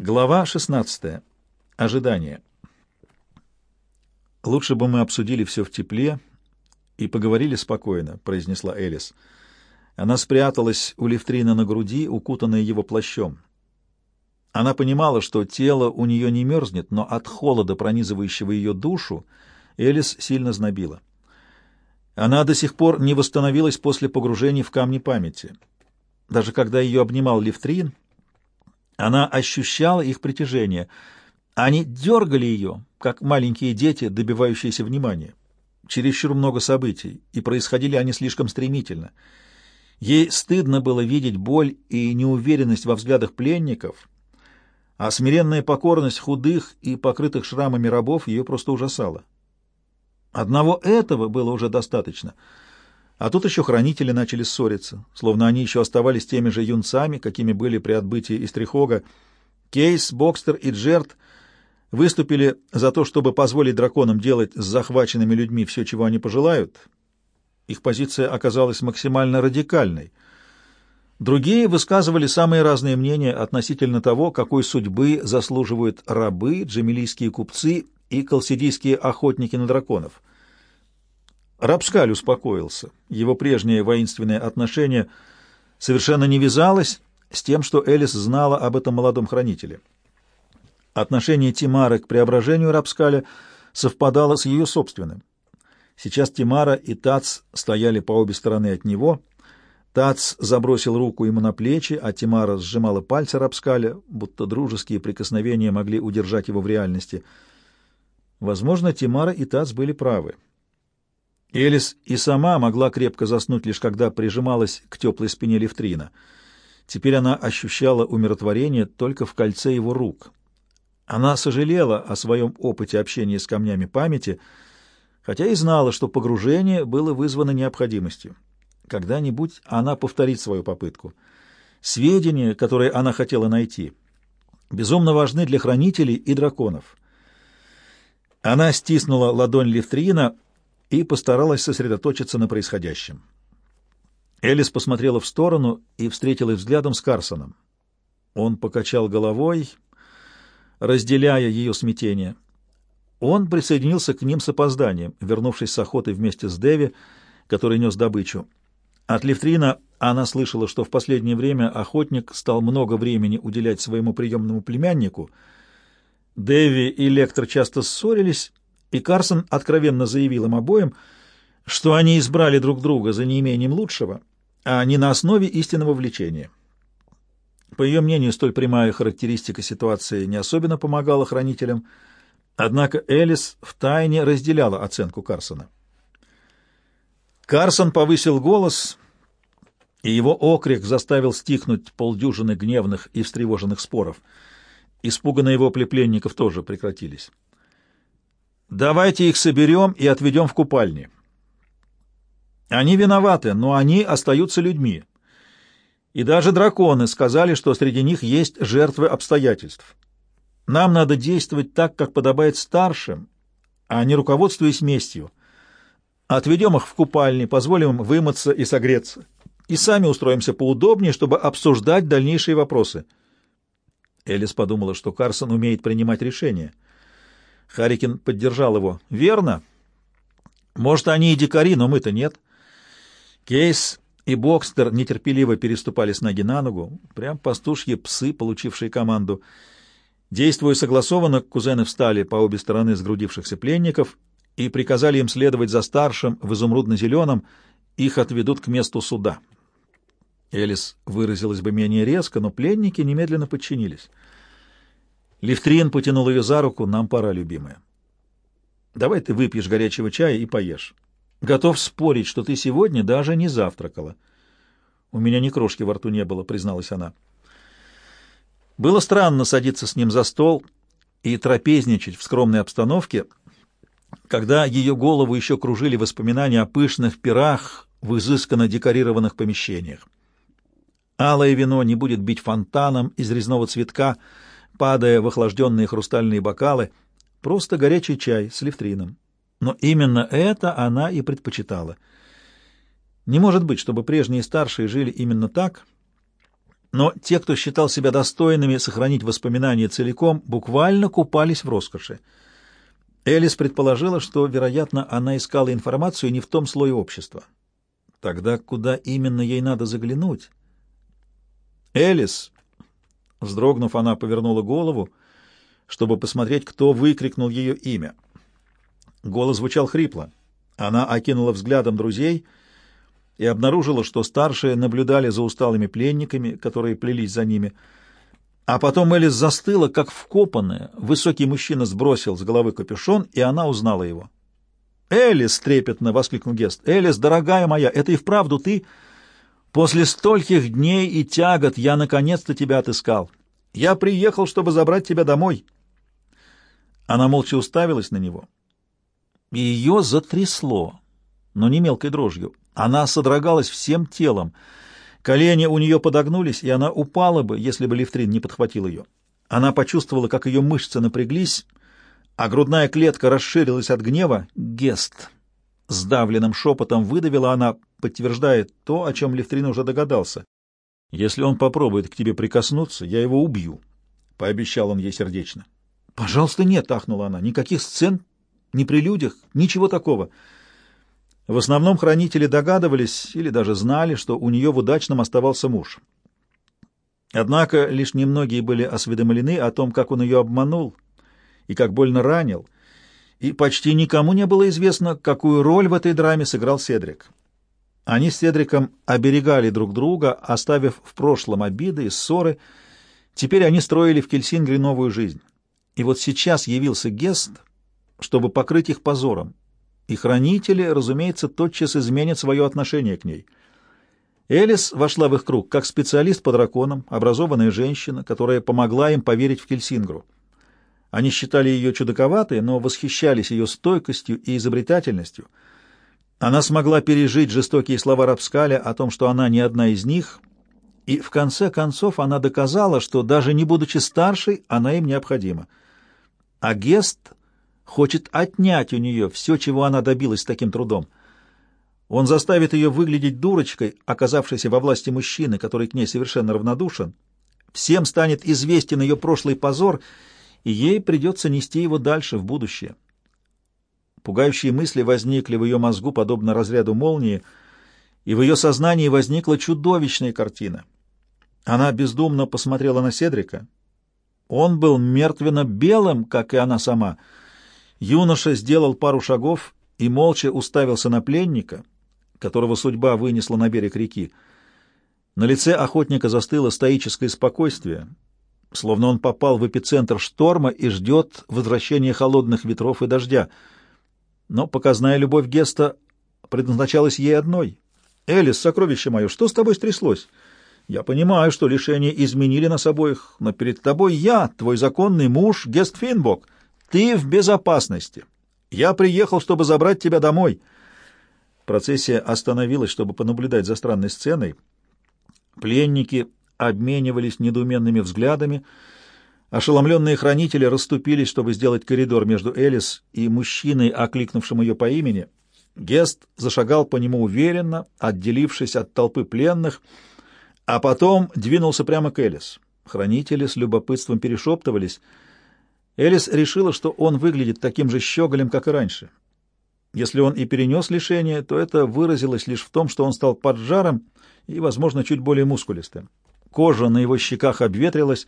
Глава 16. Ожидание. «Лучше бы мы обсудили все в тепле и поговорили спокойно», — произнесла Элис. Она спряталась у Левтрина на груди, укутанная его плащом. Она понимала, что тело у нее не мерзнет, но от холода, пронизывающего ее душу, Элис сильно знобила. Она до сих пор не восстановилась после погружения в камни памяти. Даже когда ее обнимал Левтрин, она ощущала их притяжение. Они дергали ее, как маленькие дети, добивающиеся внимания. Чересчур много событий, и происходили они слишком стремительно. Ей стыдно было видеть боль и неуверенность во взглядах пленников, а смиренная покорность худых и покрытых шрамами рабов ее просто ужасала. Одного этого было уже достаточно — а тут еще хранители начали ссориться, словно они еще оставались теми же юнцами, какими были при отбытии из Трихога. Кейс, Бокстер и Джерт выступили за то, чтобы позволить драконам делать с захваченными людьми все, чего они пожелают. Их позиция оказалась максимально радикальной. Другие высказывали самые разные мнения относительно того, какой судьбы заслуживают рабы, джамилийские купцы и колсидийские охотники на драконов. Рабскаль успокоился. Его прежнее воинственное отношение совершенно не вязалось с тем, что Элис знала об этом молодом хранителе. Отношение Тимары к преображению Рабскаля совпадало с ее собственным. Сейчас Тимара и Тац стояли по обе стороны от него. Тац забросил руку ему на плечи, а Тимара сжимала пальцы Рабскаля, будто дружеские прикосновения могли удержать его в реальности. Возможно, Тимара и Тац были правы. Элис и сама могла крепко заснуть, лишь когда прижималась к теплой спине Левтрина. Теперь она ощущала умиротворение только в кольце его рук. Она сожалела о своем опыте общения с камнями памяти, хотя и знала, что погружение было вызвано необходимостью. Когда-нибудь она повторит свою попытку. Сведения, которые она хотела найти, безумно важны для хранителей и драконов. Она стиснула ладонь Левтрина, и постаралась сосредоточиться на происходящем. Элис посмотрела в сторону и встретилась взглядом с Карсоном. Он покачал головой, разделяя ее смятение. Он присоединился к ним с опозданием, вернувшись с охоты вместе с Деви, который нес добычу. От Левтрина она слышала, что в последнее время охотник стал много времени уделять своему приемному племяннику. Дэви и Лектор часто ссорились, и Карсон откровенно заявил им обоим, что они избрали друг друга за неимением лучшего, а не на основе истинного влечения. По ее мнению, столь прямая характеристика ситуации не особенно помогала хранителям, однако Элис втайне разделяла оценку Карсона. Карсон повысил голос, и его окрик заставил стихнуть полдюжины гневных и встревоженных споров. Испуганные его плепленников тоже прекратились. Давайте их соберем и отведем в купальни. Они виноваты, но они остаются людьми. И даже драконы сказали, что среди них есть жертвы обстоятельств. Нам надо действовать так, как подобает старшим, а не руководствуясь местью. Отведем их в купальни, позволим им вымыться и согреться. И сами устроимся поудобнее, чтобы обсуждать дальнейшие вопросы. Элис подумала, что Карсон умеет принимать решения — Харикин поддержал его. «Верно. Может, они и дикари, но мы-то нет». Кейс и Бокстер нетерпеливо переступали с ноги на ногу, прям пастушьи псы, получившие команду. Действуя согласованно, кузены встали по обе стороны сгрудившихся пленников и приказали им следовать за старшим в изумрудно-зеленом, их отведут к месту суда. Элис выразилась бы менее резко, но пленники немедленно подчинились. Левтрин потянул ее за руку. «Нам пора, любимая. Давай ты выпьешь горячего чая и поешь. Готов спорить, что ты сегодня даже не завтракала». «У меня ни крошки во рту не было», — призналась она. Было странно садиться с ним за стол и трапезничать в скромной обстановке, когда ее голову еще кружили воспоминания о пышных пирах в изысканно декорированных помещениях. Алое вино не будет бить фонтаном из резного цветка — падая в охлажденные хрустальные бокалы, просто горячий чай с лифтрином. Но именно это она и предпочитала. Не может быть, чтобы прежние старшие жили именно так, Но те, кто считал себя достойными сохранить воспоминания целиком, буквально купались в роскоши. Элис предположила, что, вероятно, она искала информацию не в том слое общества. Тогда куда именно ей надо заглянуть? «Элис!» Вздрогнув, она повернула голову, чтобы посмотреть, кто выкрикнул ее имя. Голос звучал хрипло. Она окинула взглядом друзей и обнаружила, что старшие наблюдали за усталыми пленниками, которые плелись за ними. А потом Элис застыла, как вкопанная. Высокий мужчина сбросил с головы капюшон, и она узнала его. «Элис!» — трепетно воскликнул Гест. «Элис, дорогая моя, это и вправду ты? После стольких дней и тягот я наконец-то тебя отыскал. Я приехал, чтобы забрать тебя домой». Она молча уставилась на него. Ее затрясло, но не мелкой дрожью. Она содрогалась всем телом. Колени у нее подогнулись, и она упала бы, если бы Левтрин не подхватил ее. Она почувствовала, как ее мышцы напряглись, а грудная клетка расширилась от гнева. «Гест!» Сдавленным шепотом выдавила она, подтверждая то, о чем Левтрин уже догадался. «Если он попробует к тебе прикоснуться, я его убью», — пообещал он ей сердечно. «Пожалуйста, нет», — ахнула она, — «никаких сцен, ни прелюдиях, ничего такого». В основном хранители догадывались или даже знали, что у нее в удачном оставался муж. Однако лишь немногие были осведомлены о том, как он ее обманул — и как больно ранил, и почти никому не было известно, какую роль в этой драме сыграл Седрик. Они с Седриком оберегали друг друга, оставив в прошлом обиды и ссоры. Теперь они строили в Кельсингре новую жизнь. И вот сейчас явился Гест, чтобы покрыть их позором. И хранители, разумеется, тотчас изменят свое отношение к ней. Элис вошла в их круг как специалист по драконам, образованная женщина, которая помогла им поверить в Кельсингру. Они считали ее чудаковатой, но восхищались ее стойкостью и изобретательностью. Она смогла пережить жестокие слова Рапскаля о том, что она не одна из них, и в конце концов она доказала, что даже не будучи старшей, она им необходима. А Гест хочет отнять у нее все, чего она добилась таким трудом. Он заставит ее выглядеть дурочкой, оказавшейся во власти мужчины, который к ней совершенно равнодушен. Всем станет известен ее прошлый позор — и ей придется нести его дальше, в будущее. Пугающие мысли возникли в ее мозгу, подобно разряду молнии, и в ее сознании возникла чудовищная картина. Она бездумно посмотрела на Седрика. Он был мертвенно-белым, как и она сама. Юноша сделал пару шагов и молча уставился на пленника, которого судьба вынесла на берег реки. На лице охотника застыло стоическое спокойствие — словно он попал в эпицентр шторма и ждет возвращения холодных ветров и дождя. Но показная любовь Геста предназначалась ей одной. «Элис, сокровище мое, что с тобой стряслось? Я понимаю, что лишения изменили нас обоих, но перед тобой я, твой законный муж, Гест Финбок. Ты в безопасности. Я приехал, чтобы забрать тебя домой». Процессия остановилась, чтобы понаблюдать за странной сценой. Пленники обменивались недоуменными взглядами. Ошеломленные хранители расступились, чтобы сделать коридор между Элис и мужчиной, окликнувшим ее по имени. Гест зашагал по нему уверенно, отделившись от толпы пленных, а потом двинулся прямо к Элис. Хранители с любопытством перешептывались. Элис решила, что он выглядит таким же щеголем, как и раньше. Если он и перенес лишение, то это выразилось лишь в том, что он стал поджаром и, возможно, чуть более мускулистым. Кожа на его щеках обветрилась,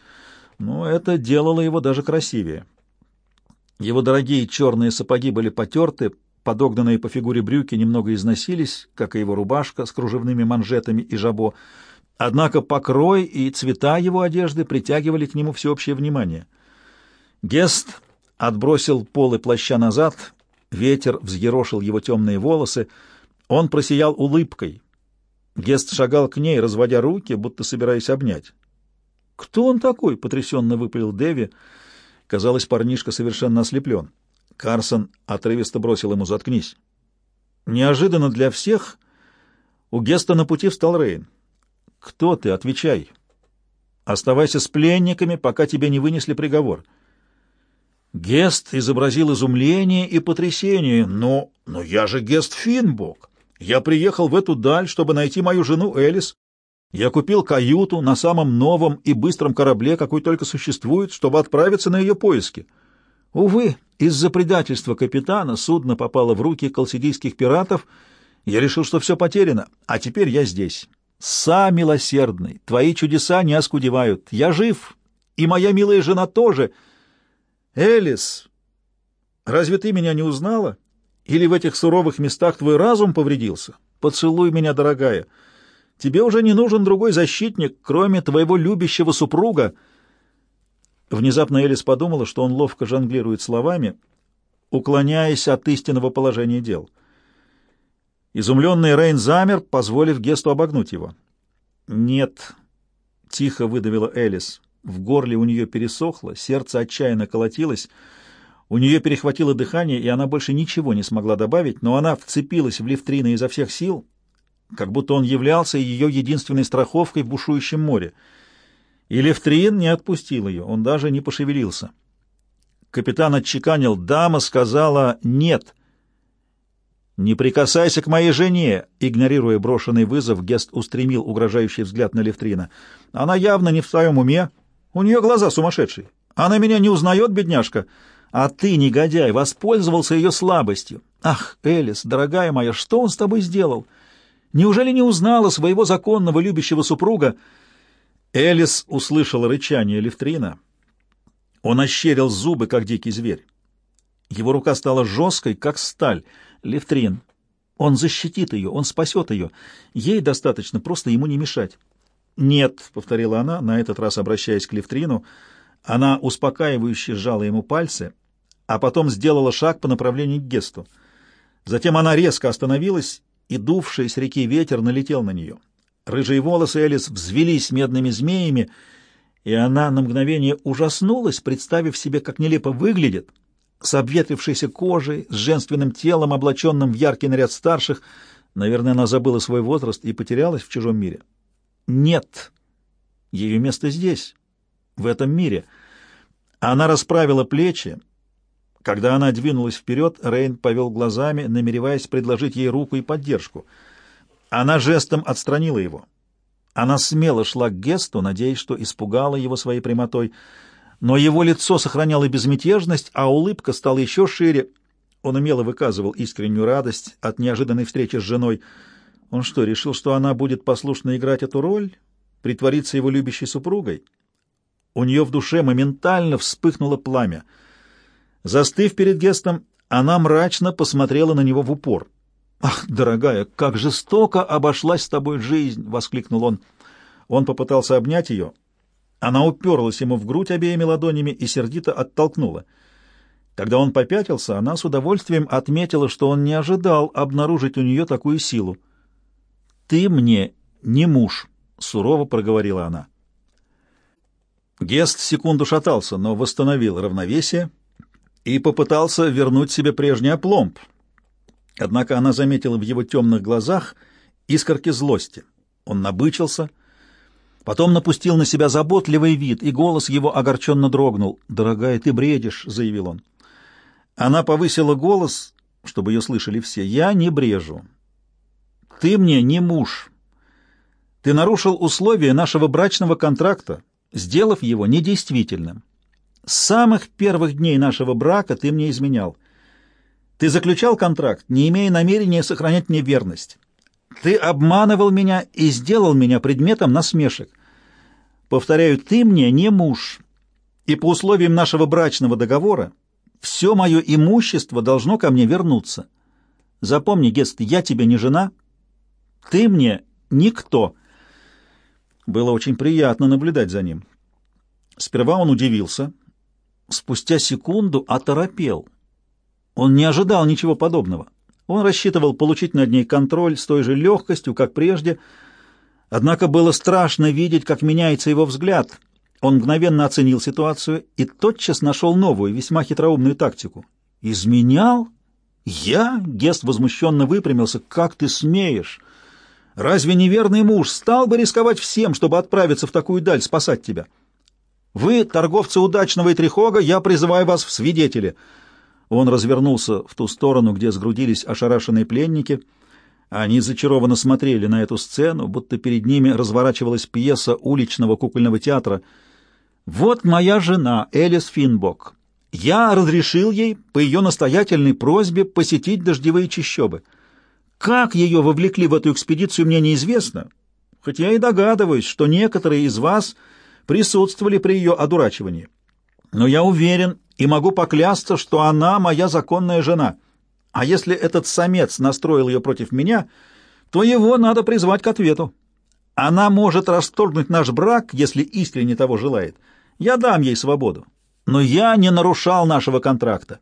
но это делало его даже красивее. Его дорогие черные сапоги были потерты, подогнанные по фигуре брюки немного износились, как и его рубашка с кружевными манжетами и жабо. Однако покрой и цвета его одежды притягивали к нему всеобщее внимание. Гест отбросил полы плаща назад, ветер взъерошил его темные волосы, он просиял улыбкой, Гест шагал к ней, разводя руки, будто собираясь обнять. «Кто он такой?» — потрясенно выпалил Дэви. Казалось, парнишка совершенно ослеплен. Карсон отрывисто бросил ему «заткнись». Неожиданно для всех у Геста на пути встал Рейн. «Кто ты? Отвечай. Оставайся с пленниками, пока тебе не вынесли приговор». Гест изобразил изумление и потрясение. «Но, но я же Гест Финбок!» Я приехал в эту даль, чтобы найти мою жену Элис. Я купил каюту на самом новом и быстром корабле, какой только существует, чтобы отправиться на ее поиски. Увы, из-за предательства капитана судно попало в руки колсидийских пиратов. Я решил, что все потеряно, а теперь я здесь. Са милосердный, твои чудеса не оскудевают. Я жив, и моя милая жена тоже. Элис, разве ты меня не узнала? Или в этих суровых местах твой разум повредился? Поцелуй меня, дорогая. Тебе уже не нужен другой защитник, кроме твоего любящего супруга. Внезапно Элис подумала, что он ловко жонглирует словами, уклоняясь от истинного положения дел. Изумленный Рейн замер, позволив Гесту обогнуть его. «Нет», — тихо выдавила Элис. В горле у нее пересохло, сердце отчаянно колотилось. У нее перехватило дыхание, и она больше ничего не смогла добавить, но она вцепилась в Левтрина изо всех сил, как будто он являлся ее единственной страховкой в бушующем море. И Левтрин не отпустил ее, он даже не пошевелился. Капитан отчеканил, дама сказала «нет». «Не прикасайся к моей жене!» Игнорируя брошенный вызов, Гест устремил угрожающий взгляд на Левтрина. «Она явно не в своем уме. У нее глаза сумасшедшие. Она меня не узнает, бедняжка. А ты, негодяй, воспользовался ее слабостью. Ах, Элис, дорогая моя, что он с тобой сделал?» Неужели не узнала своего законного любящего супруга? Элис услышала рычание Левтрина. Он ощерил зубы, как дикий зверь. Его рука стала жесткой, как сталь. Левтрин. Он защитит ее, он спасет ее. Ей достаточно просто ему не мешать. «Нет», — повторила она, на этот раз обращаясь к Левтрину, она успокаивающе сжала ему пальцы, а потом сделала шаг по направлению к Гесту. Затем она резко остановилась и дувший с реки ветер налетел на нее. Рыжие волосы Элис взвелись медными змеями, и она на мгновение ужаснулась, представив себе, как нелепо выглядит, с обветрившейся кожей, с женственным телом, облаченным в яркий наряд старших. Наверное, она забыла свой возраст и потерялась в чужом мире. Нет, ее место здесь, в этом мире. Она расправила плечи, когда она двинулась вперед, Рейн повел глазами, намереваясь предложить ей руку и поддержку. Она жестом отстранила его. Она смело шла к Гесту, надеясь, что испугала его своей прямотой, но его лицо сохраняло безмятежность, а улыбка стала еще шире. Он умело выказывал искреннюю радость от неожиданной встречи с женой. Он что, решил, что она будет послушно играть эту роль, притвориться его любящей супругой? У нее в душе моментально вспыхнуло пламя — Застыв перед Гестом, она мрачно посмотрела на него в упор. «Ах, дорогая, как жестоко обошлась с тобой жизнь!» — воскликнул он. Он попытался обнять ее. Она уперлась ему в грудь обеими ладонями и сердито оттолкнула. Когда он попятился, она с удовольствием отметила, что он не ожидал обнаружить у нее такую силу. «Ты мне не муж», — сурово проговорила она. Гест секунду шатался, но восстановил равновесие и попытался вернуть себе прежний опломб. Однако она заметила в его темных глазах искорки злости. Он набычился, потом напустил на себя заботливый вид, и голос его огорченно дрогнул. «Дорогая, ты бредишь», — заявил он. Она повысила голос, чтобы ее слышали все. «Я не брежу. Ты мне не муж. Ты нарушил условия нашего брачного контракта, сделав его недействительным. С самых первых дней нашего брака ты мне изменял. Ты заключал контракт, не имея намерения сохранять мне верность. Ты обманывал меня и сделал меня предметом насмешек. Повторяю, ты мне не муж, и по условиям нашего брачного договора все мое имущество должно ко мне вернуться. Запомни, Гест, я тебе не жена, ты мне никто. Было очень приятно наблюдать за ним. Сперва он удивился, спустя секунду оторопел. Он не ожидал ничего подобного. Он рассчитывал получить над ней контроль с той же легкостью, как прежде, однако было страшно видеть, как меняется его взгляд. Он мгновенно оценил ситуацию и тотчас нашел новую, весьма хитроумную тактику. «Изменял? Я?» — Гест возмущенно выпрямился. «Как ты смеешь? Разве неверный муж стал бы рисковать всем, чтобы отправиться в такую даль спасать тебя?» Вы, торговцы удачного и трихога, я призываю вас в свидетели. Он развернулся в ту сторону, где сгрудились ошарашенные пленники. Они зачарованно смотрели на эту сцену, будто перед ними разворачивалась пьеса уличного кукольного театра. «Вот моя жена, Элис Финбок. Я разрешил ей по ее настоятельной просьбе посетить дождевые чащобы. Как ее вовлекли в эту экспедицию, мне неизвестно, хоть я и догадываюсь, что некоторые из вас присутствовали при ее одурачивании. Но я уверен и могу поклясться, что она моя законная жена». А если этот самец настроил ее против меня, то его надо призвать к ответу. Она может расторгнуть наш брак, если искренне того желает. Я дам ей свободу. Но я не нарушал нашего контракта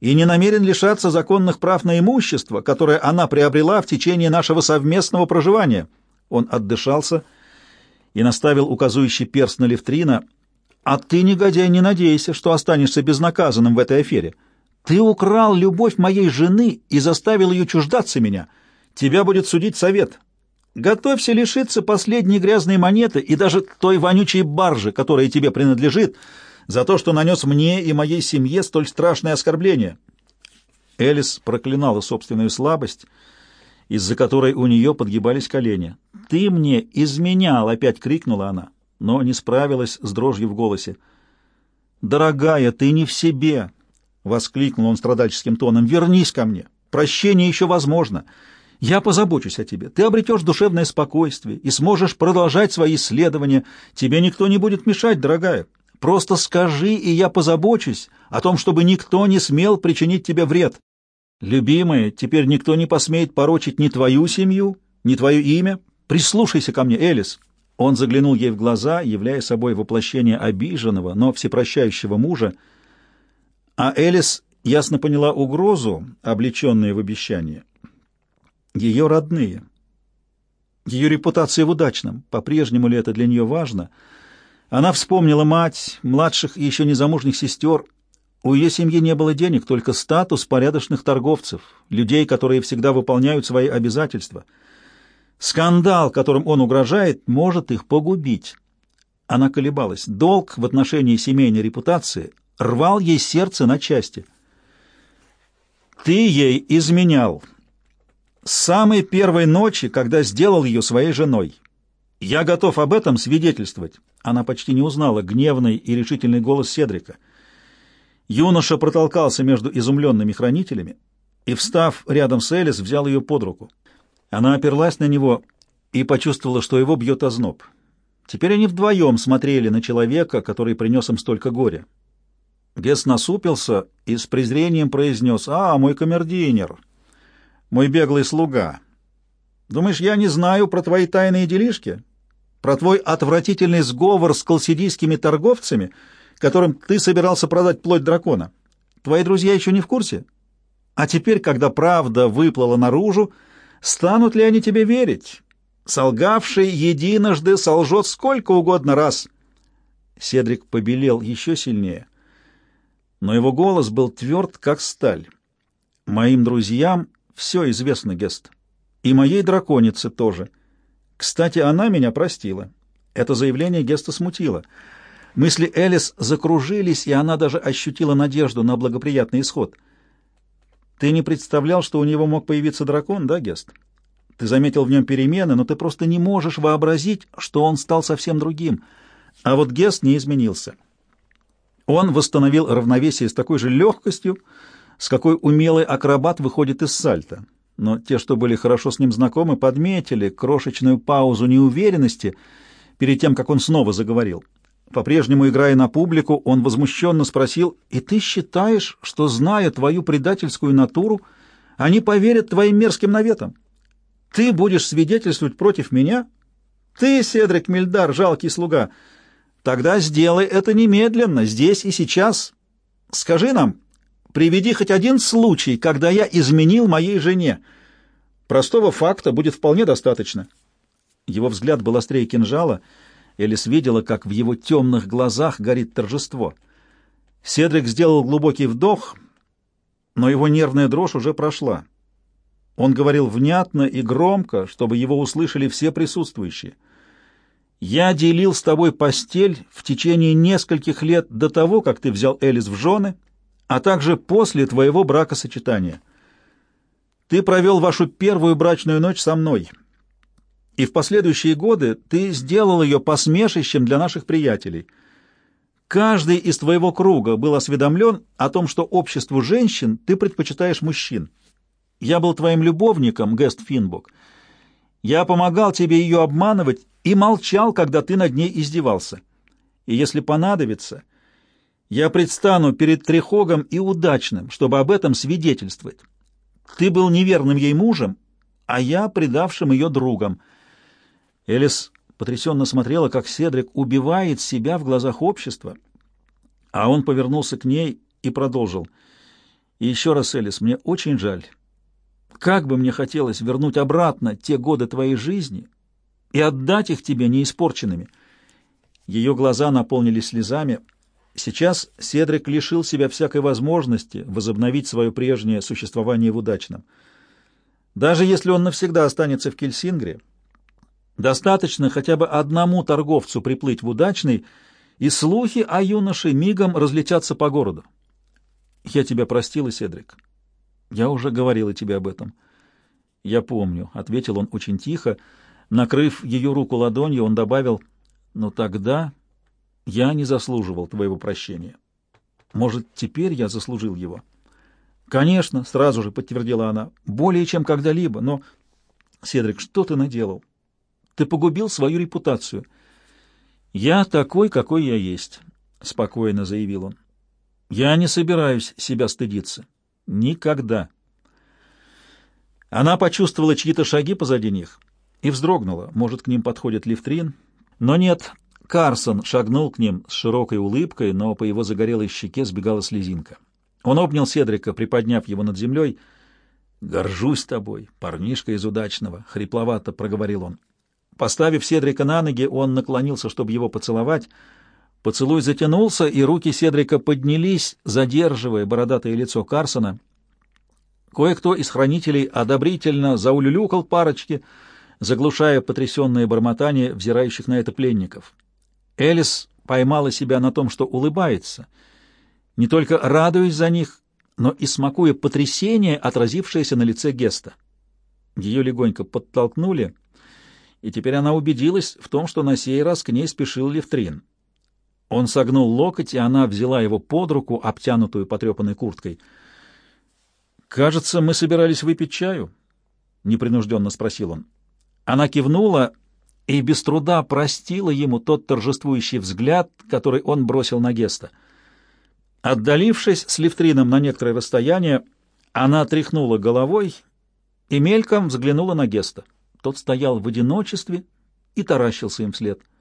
и не намерен лишаться законных прав на имущество, которое она приобрела в течение нашего совместного проживания. Он отдышался и наставил указующий перст на Левтрина. «А ты, негодяй, не надейся, что останешься безнаказанным в этой афере». Ты украл любовь моей жены и заставил ее чуждаться меня. Тебя будет судить совет. Готовься лишиться последней грязной монеты и даже той вонючей баржи, которая тебе принадлежит, за то, что нанес мне и моей семье столь страшное оскорбление». Элис проклинала собственную слабость, из-за которой у нее подгибались колени. «Ты мне изменял!» — опять крикнула она, но не справилась с дрожью в голосе. «Дорогая, ты не в себе!» — воскликнул он страдальческим тоном. «Вернись ко мне. Прощение еще возможно. Я позабочусь о тебе. Ты обретешь душевное спокойствие и сможешь продолжать свои исследования. Тебе никто не будет мешать, дорогая. Просто скажи, и я позабочусь о том, чтобы никто не смел причинить тебе вред. Любимая, теперь никто не посмеет порочить ни твою семью, ни твое имя. Прислушайся ко мне, Элис». Он заглянул ей в глаза, являя собой воплощение обиженного, но всепрощающего мужа, — а Элис ясно поняла угрозу, облеченную в обещание. Ее родные. Ее репутация в удачном. По-прежнему ли это для нее важно? Она вспомнила мать, младших и еще незамужних сестер. У ее семьи не было денег, только статус порядочных торговцев, людей, которые всегда выполняют свои обязательства. Скандал, которым он угрожает, может их погубить. Она колебалась. Долг в отношении семейной репутации рвал ей сердце на части. «Ты ей изменял. С самой первой ночи, когда сделал ее своей женой. Я готов об этом свидетельствовать». Она почти не узнала гневный и решительный голос Седрика. Юноша протолкался между изумленными хранителями и, встав рядом с Элис, взял ее под руку. Она оперлась на него и почувствовала, что его бьет озноб. Теперь они вдвоем смотрели на человека, который принес им столько горя. Гес насупился и с презрением произнес, «А, мой камердинер, мой беглый слуга. Думаешь, я не знаю про твои тайные делишки? Про твой отвратительный сговор с колсидийскими торговцами, которым ты собирался продать плоть дракона? Твои друзья еще не в курсе? А теперь, когда правда выплыла наружу, станут ли они тебе верить? Солгавший единожды солжет сколько угодно раз». Седрик побелел еще сильнее но его голос был тверд, как сталь. «Моим друзьям все известно, Гест. И моей драконице тоже. Кстати, она меня простила». Это заявление Геста смутило. Мысли Элис закружились, и она даже ощутила надежду на благоприятный исход. «Ты не представлял, что у него мог появиться дракон, да, Гест? Ты заметил в нем перемены, но ты просто не можешь вообразить, что он стал совсем другим. А вот Гест не изменился». Он восстановил равновесие с такой же легкостью, с какой умелый акробат выходит из сальта. Но те, что были хорошо с ним знакомы, подметили крошечную паузу неуверенности перед тем, как он снова заговорил. По-прежнему, играя на публику, он возмущенно спросил, «И ты считаешь, что, зная твою предательскую натуру, они поверят твоим мерзким наветам? Ты будешь свидетельствовать против меня? Ты, Седрик Мильдар, жалкий слуга!» Тогда сделай это немедленно, здесь и сейчас. Скажи нам, приведи хоть один случай, когда я изменил моей жене. Простого факта будет вполне достаточно. Его взгляд был острее кинжала. Элис видела, как в его темных глазах горит торжество. Седрик сделал глубокий вдох, но его нервная дрожь уже прошла. Он говорил внятно и громко, чтобы его услышали все присутствующие. Я делил с тобой постель в течение нескольких лет до того, как ты взял Элис в жены, а также после твоего бракосочетания. Ты провел вашу первую брачную ночь со мной, и в последующие годы ты сделал ее посмешищем для наших приятелей. Каждый из твоего круга был осведомлен о том, что обществу женщин ты предпочитаешь мужчин. Я был твоим любовником, Гест Финбок. Я помогал тебе ее обманывать и молчал, когда ты над ней издевался. И если понадобится, я предстану перед Трехогом и удачным, чтобы об этом свидетельствовать. Ты был неверным ей мужем, а я предавшим ее другом. Элис потрясенно смотрела, как Седрик убивает себя в глазах общества, а он повернулся к ней и продолжил. «И еще раз, Элис, мне очень жаль. Как бы мне хотелось вернуть обратно те годы твоей жизни и отдать их тебе неиспорченными». Ее глаза наполнились слезами — Сейчас Седрик лишил себя всякой возможности возобновить свое прежнее существование в удачном. Даже если он навсегда останется в Кельсингре, достаточно хотя бы одному торговцу приплыть в удачный, и слухи о юноше мигом разлетятся по городу. «Я тебя простила, Седрик. Я уже говорила тебе об этом». «Я помню», — ответил он очень тихо. Накрыв ее руку ладонью, он добавил, «Но тогда я не заслуживал твоего прощения. Может, теперь я заслужил его? Конечно, сразу же подтвердила она, более чем когда-либо, но... Седрик, что ты наделал? Ты погубил свою репутацию. Я такой, какой я есть, спокойно заявил он. Я не собираюсь себя стыдиться. Никогда. Она почувствовала чьи-то шаги позади них и вздрогнула. Может, к ним подходит Лифтрин? Но нет, Карсон шагнул к ним с широкой улыбкой, но по его загорелой щеке сбегала слезинка. Он обнял Седрика, приподняв его над землей. «Горжусь тобой, парнишка из удачного», — хрипловато проговорил он. Поставив Седрика на ноги, он наклонился, чтобы его поцеловать. Поцелуй затянулся, и руки Седрика поднялись, задерживая бородатое лицо Карсона. Кое-кто из хранителей одобрительно заулюлюкал парочки, заглушая потрясенное бормотание взирающих на это пленников. Элис поймала себя на том, что улыбается, не только радуясь за них, но и смакуя потрясение, отразившееся на лице Геста. Ее легонько подтолкнули, и теперь она убедилась в том, что на сей раз к ней спешил Левтрин. Он согнул локоть, и она взяла его под руку, обтянутую потрепанной курткой. «Кажется, мы собирались выпить чаю?» — непринужденно спросил он. Она кивнула, и без труда простила ему тот торжествующий взгляд, который он бросил на Геста. Отдалившись с Левтрином на некоторое расстояние, она тряхнула головой и мельком взглянула на Геста. Тот стоял в одиночестве и таращился им вслед —